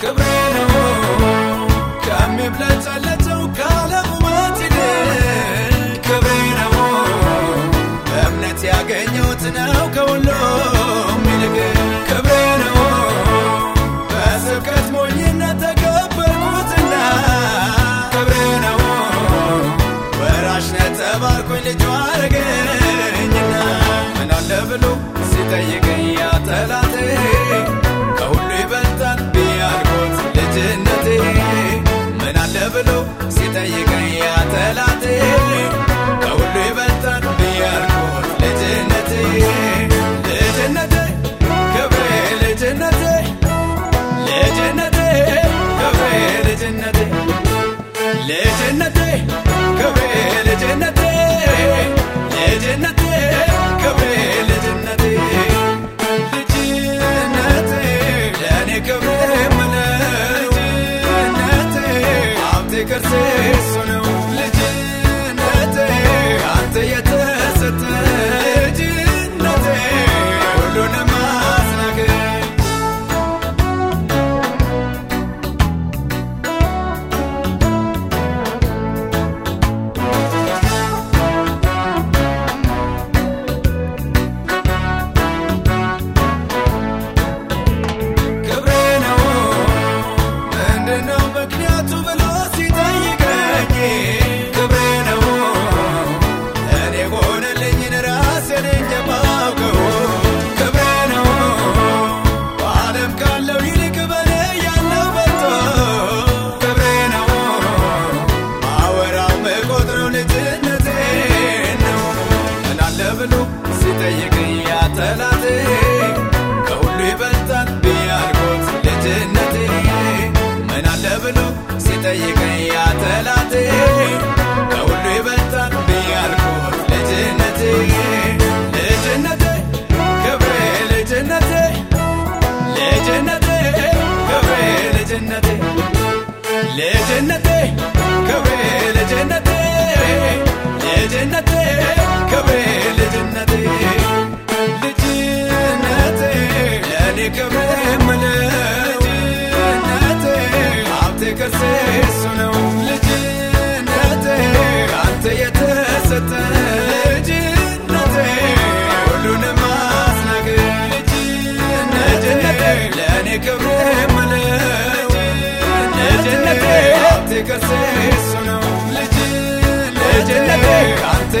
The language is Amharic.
ክብሬ ነው። ከሚብለጨለጨው ከዓለም ውበት ይልቅ ክብሬ ነው። በእምነት ያገኘሁት ነው ከሁሉም ይልቅ ክብሬ ነው። ወራሽ ነህ ተባልኩኝ ልጁ አረገኝና ምን አለ ብሎ ሲጠይቀኝ ejercer. ሲጠይቀኝ ያ ጠላቴ ከሁሉ ይበልጣል ቢያልኩት ልጅነቴ ምን አለ ብሎ ሲጠይቀኝ ያ ጠላቴ ከሁሉ ይበልጣል ቢያልኩት ልጅነቴ ልጅነቴ ክብሬ ልጅነቴ ልጅነቴ ክብሬ ልጅነቴ ልጅነቴ ልቀሴ ስነው ልጅ ልጅነቴ አንተ